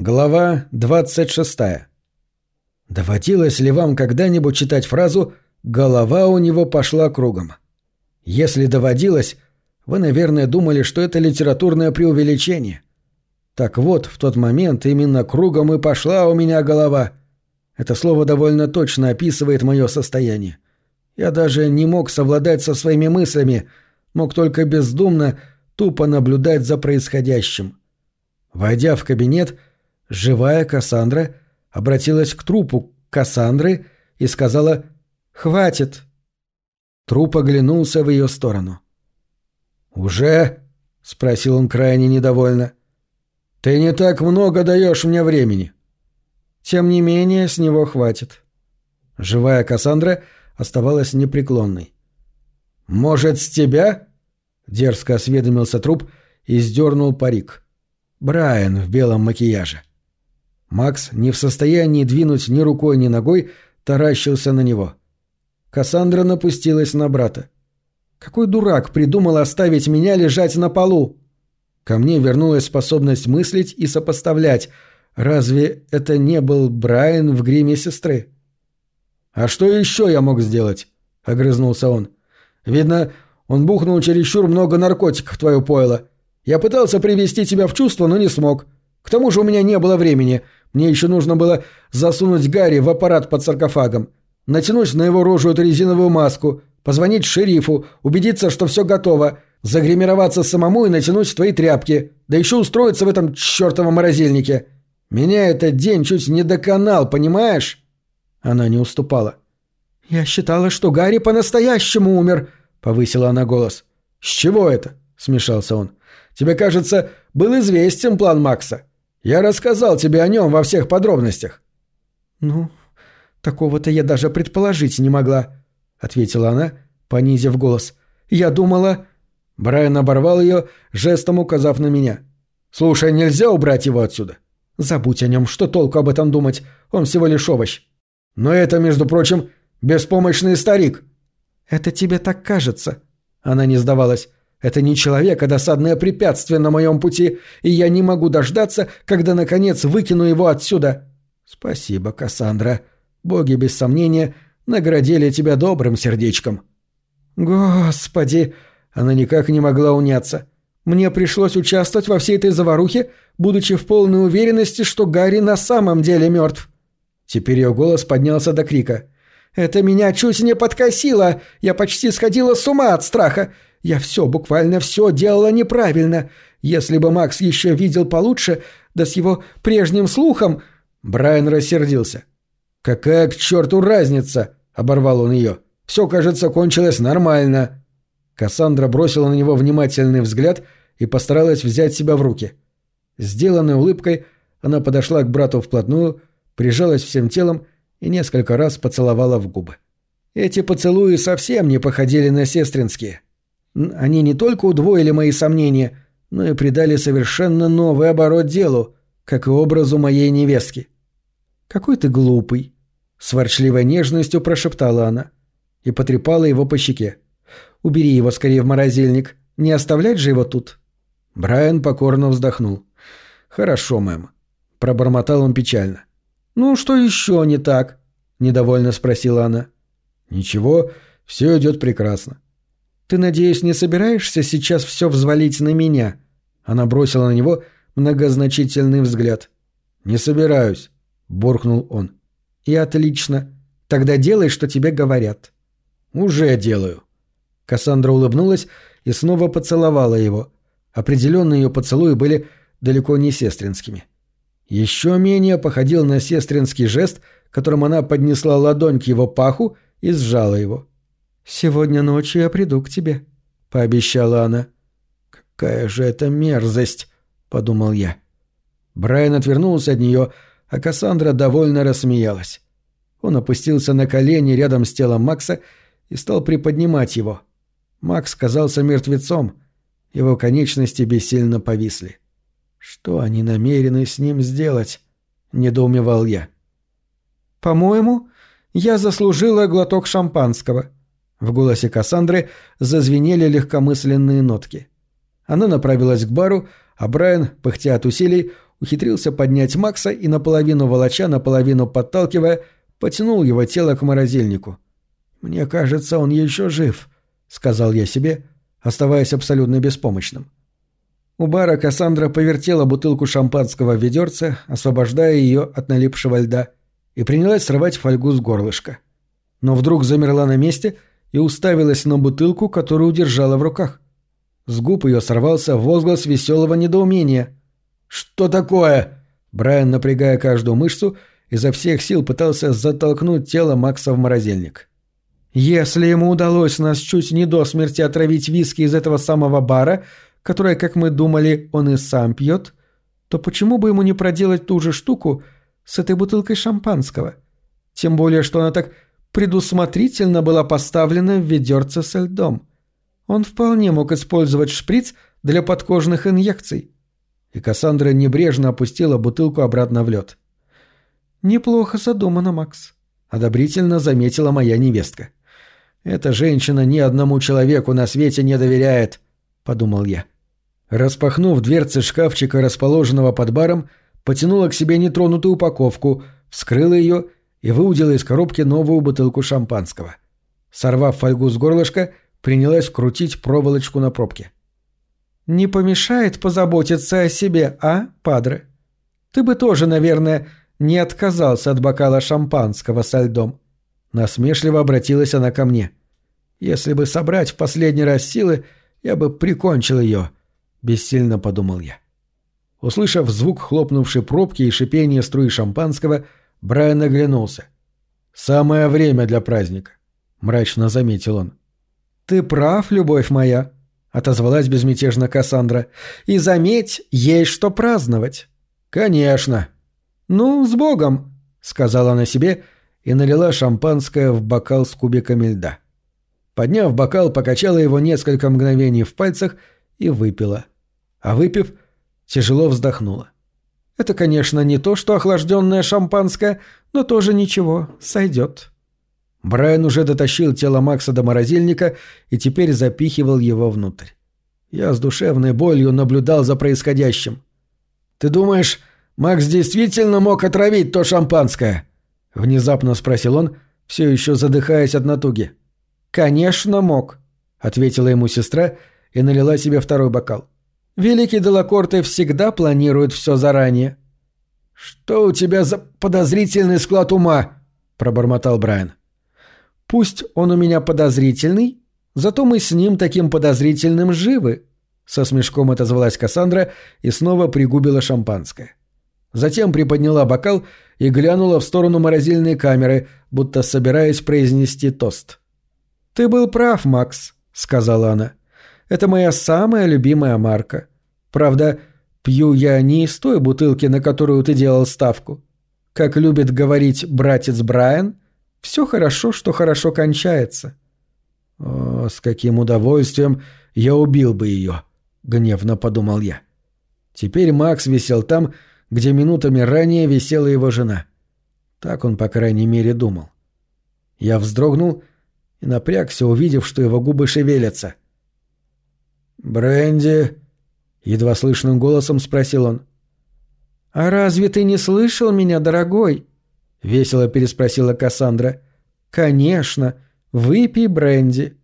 Глава 26. Доводилось ли вам когда-нибудь читать фразу «голова у него пошла кругом»? Если доводилось, вы, наверное, думали, что это литературное преувеличение. Так вот, в тот момент именно кругом и пошла у меня голова. Это слово довольно точно описывает мое состояние. Я даже не мог совладать со своими мыслями, мог только бездумно, тупо наблюдать за происходящим. Войдя в кабинет, Живая Кассандра обратилась к трупу Кассандры и сказала «Хватит». Труп оглянулся в ее сторону. «Уже?» — спросил он крайне недовольно. «Ты не так много даешь мне времени». Тем не менее, с него хватит. Живая Кассандра оставалась непреклонной. «Может, с тебя?» — дерзко осведомился труп и сдернул парик. Брайан в белом макияже. Макс, не в состоянии двинуть ни рукой, ни ногой, таращился на него. Кассандра напустилась на брата. «Какой дурак придумал оставить меня лежать на полу?» Ко мне вернулась способность мыслить и сопоставлять. Разве это не был Брайан в гриме сестры? «А что еще я мог сделать?» — огрызнулся он. «Видно, он бухнул чересчур много наркотиков в твое пойло. Я пытался привести тебя в чувство, но не смог. К тому же у меня не было времени. Мне еще нужно было засунуть Гарри в аппарат под саркофагом, натянуть на его рожу эту резиновую маску, позвонить шерифу, убедиться, что все готово, загримироваться самому и натянуть твои тряпки, да еще устроиться в этом чертовом морозильнике. Меня этот день чуть не доконал, понимаешь?» Она не уступала. «Я считала, что Гарри по-настоящему умер», — повысила она голос. «С чего это?» — смешался он. «Тебе, кажется, был известен план Макса. Я рассказал тебе о нем во всех подробностях». «Ну, такого-то я даже предположить не могла», — ответила она, понизив голос. «Я думала...» Брайан оборвал ее, жестом указав на меня. «Слушай, нельзя убрать его отсюда?» «Забудь о нем, что толку об этом думать? Он всего лишь овощ». «Но это, между прочим, беспомощный старик». «Это тебе так кажется». Она не сдавалась. Это не человек, а досадное препятствие на моем пути, и я не могу дождаться, когда, наконец, выкину его отсюда. Спасибо, Кассандра. Боги, без сомнения, наградили тебя добрым сердечком. Господи! Она никак не могла уняться. Мне пришлось участвовать во всей этой заварухе, будучи в полной уверенности, что Гарри на самом деле мертв. Теперь ее голос поднялся до крика. «Это меня чуть не подкосило! Я почти сходила с ума от страха! Я все, буквально все делала неправильно. Если бы Макс еще видел получше, да с его прежним слухом...» Брайан рассердился. «Какая к черту разница?» — оборвал он ее. «Все, кажется, кончилось нормально». Кассандра бросила на него внимательный взгляд и постаралась взять себя в руки. Сделанной улыбкой она подошла к брату вплотную, прижалась всем телом и несколько раз поцеловала в губы. Эти поцелуи совсем не походили на сестринские. Они не только удвоили мои сомнения, но и придали совершенно новый оборот делу, как и образу моей невестки. «Какой ты глупый!» — с ворчливой нежностью прошептала она и потрепала его по щеке. «Убери его скорее в морозильник, не оставлять же его тут!» Брайан покорно вздохнул. «Хорошо, мэм», — пробормотал он печально. «Ну, что еще не так?» — недовольно спросила она. «Ничего, все идет прекрасно. «Ты, надеюсь, не собираешься сейчас все взвалить на меня?» Она бросила на него многозначительный взгляд. «Не собираюсь», — буркнул он. «И отлично. Тогда делай, что тебе говорят». «Уже делаю». Кассандра улыбнулась и снова поцеловала его. Определенно ее поцелуи были далеко не сестринскими. Еще менее походил на сестринский жест, которым она поднесла ладонь к его паху и сжала его. «Сегодня ночью я приду к тебе», — пообещала она. «Какая же это мерзость!» — подумал я. Брайан отвернулся от нее, а Кассандра довольно рассмеялась. Он опустился на колени рядом с телом Макса и стал приподнимать его. Макс казался мертвецом, его конечности бессильно повисли. «Что они намерены с ним сделать?» — недоумевал я. «По-моему, я заслужила глоток шампанского», в голосе Кассандры зазвенели легкомысленные нотки. Она направилась к бару, а Брайан, пыхтя от усилий, ухитрился поднять Макса и наполовину волоча, наполовину подталкивая, потянул его тело к морозильнику. «Мне кажется, он еще жив», — сказал я себе, оставаясь абсолютно беспомощным. У бара Кассандра повертела бутылку шампанского в ведерце, освобождая ее от налипшего льда, и принялась срывать фольгу с горлышка. Но вдруг замерла на месте и уставилась на бутылку, которую держала в руках. С губ ее сорвался возглас веселого недоумения. «Что такое?» Брайан, напрягая каждую мышцу, изо всех сил пытался затолкнуть тело Макса в морозильник. «Если ему удалось нас чуть не до смерти отравить виски из этого самого бара, которое, как мы думали, он и сам пьет, то почему бы ему не проделать ту же штуку с этой бутылкой шампанского? Тем более, что она так предусмотрительно была поставлена в ведерце со льдом. Он вполне мог использовать шприц для подкожных инъекций. И Кассандра небрежно опустила бутылку обратно в лед. «Неплохо задумано, Макс», — одобрительно заметила моя невестка. «Эта женщина ни одному человеку на свете не доверяет», — подумал я. Распахнув дверцы шкафчика, расположенного под баром, потянула к себе нетронутую упаковку, вскрыла ее и выудила из коробки новую бутылку шампанского. Сорвав фольгу с горлышка, принялась крутить проволочку на пробке. «Не помешает позаботиться о себе, а, падре? Ты бы тоже, наверное, не отказался от бокала шампанского со льдом». Насмешливо обратилась она ко мне. «Если бы собрать в последний раз силы, я бы прикончил ее», — бессильно подумал я. Услышав звук хлопнувшей пробки и шипение струи шампанского, Брайан оглянулся. «Самое время для праздника», — мрачно заметил он. «Ты прав, любовь моя», — отозвалась безмятежно Кассандра. «И заметь, есть что праздновать». «Конечно». «Ну, с Богом», — сказала она себе и налила шампанское в бокал с кубиками льда. Подняв бокал, покачала его несколько мгновений в пальцах и выпила. А выпив, тяжело вздохнула. Это, конечно, не то, что охлажденное шампанское, но тоже ничего, сойдет. Брайан уже дотащил тело Макса до морозильника и теперь запихивал его внутрь. Я с душевной болью наблюдал за происходящим. «Ты думаешь, Макс действительно мог отравить то шампанское?» — внезапно спросил он, все еще задыхаясь от натуги. «Конечно мог», — ответила ему сестра и налила себе второй бокал. Великий Делакорте всегда планирует все заранее. «Что у тебя за подозрительный склад ума?» – пробормотал Брайан. «Пусть он у меня подозрительный, зато мы с ним таким подозрительным живы», – со смешком отозвалась Кассандра и снова пригубила шампанское. Затем приподняла бокал и глянула в сторону морозильной камеры, будто собираясь произнести тост. «Ты был прав, Макс», — сказала она. Это моя самая любимая марка. Правда, пью я не из той бутылки, на которую ты делал ставку. Как любит говорить братец Брайан, все хорошо, что хорошо кончается. О, с каким удовольствием я убил бы ее, гневно подумал я. Теперь Макс висел там, где минутами ранее висела его жена. Так он, по крайней мере, думал. Я вздрогнул и напрягся, увидев, что его губы шевелятся — «Бренди?» — едва слышным голосом спросил он. «А разве ты не слышал меня, дорогой?» — весело переспросила Кассандра. «Конечно. Выпей бренди».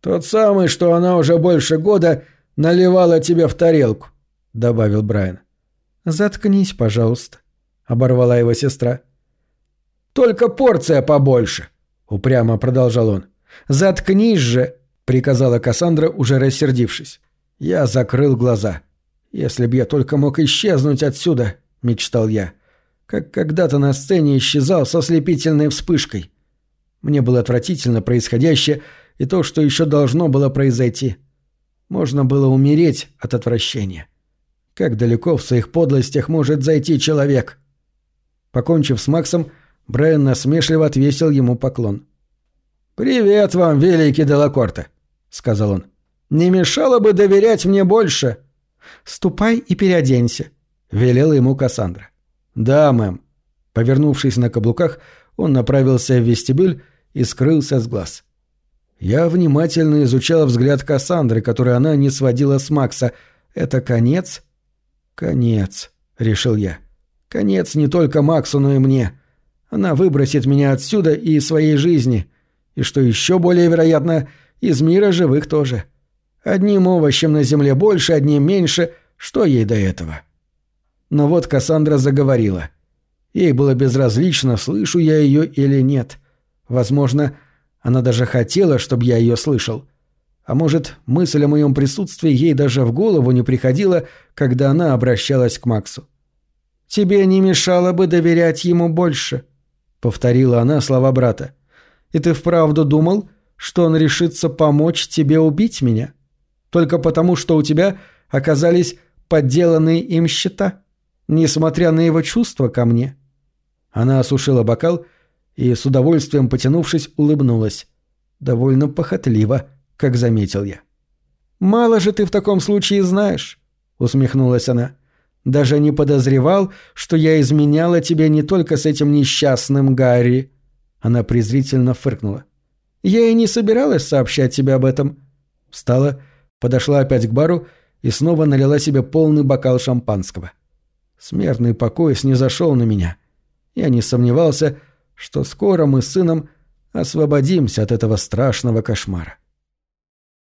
«Тот самый, что она уже больше года наливала тебе в тарелку», — добавил Брайан. «Заткнись, пожалуйста», — оборвала его сестра. «Только порция побольше», — упрямо продолжал он. «Заткнись же», приказала Кассандра, уже рассердившись. Я закрыл глаза. «Если б я только мог исчезнуть отсюда», — мечтал я. Как когда-то на сцене исчезал со слепительной вспышкой. Мне было отвратительно происходящее и то, что еще должно было произойти. Можно было умереть от отвращения. Как далеко в своих подлостях может зайти человек? Покончив с Максом, Брайан насмешливо отвесил ему поклон. «Привет вам, великий Делакорте!» — сказал он. «Не мешало бы доверять мне больше». «Ступай и переоденься», — велела ему Кассандра. «Да, мэм». Повернувшись на каблуках, он направился в вестибюль и скрылся с глаз. Я внимательно изучал взгляд Кассандры, который она не сводила с Макса. «Это конец?» «Конец», —— решил я. «Конец не только Максу, но и мне. Она выбросит меня отсюда и своей жизни. И что еще более вероятно, из мира живых тоже. Одним овощем на земле больше, одним меньше. Что ей до этого?» Но вот Кассандра заговорила. Ей было безразлично, слышу я ее или нет. Возможно, она даже хотела, чтобы я ее слышал. А может, мысль о моем присутствии ей даже в голову не приходила, когда она обращалась к Максу. «Тебе не мешало бы доверять ему больше», — повторила она слова брата. «И ты вправду думал, что он решится помочь тебе убить меня? Только потому, что у тебя оказались подделанные им счета, несмотря на его чувства ко мне?» Она осушила бокал и, с удовольствием потянувшись, улыбнулась. Довольно похотливо, как заметил я. «Мало же ты в таком случае знаешь», — усмехнулась она. «Даже не подозревал, что я изменяла тебе не только с этим несчастным Гарри». Она презрительно фыркнула. «Я и не собиралась сообщать тебе об этом». Встала, подошла опять к бару и снова налила себе полный бокал шампанского. Смертный покой снизошел на меня. Я не сомневался, что скоро мы с сыном освободимся от этого страшного кошмара.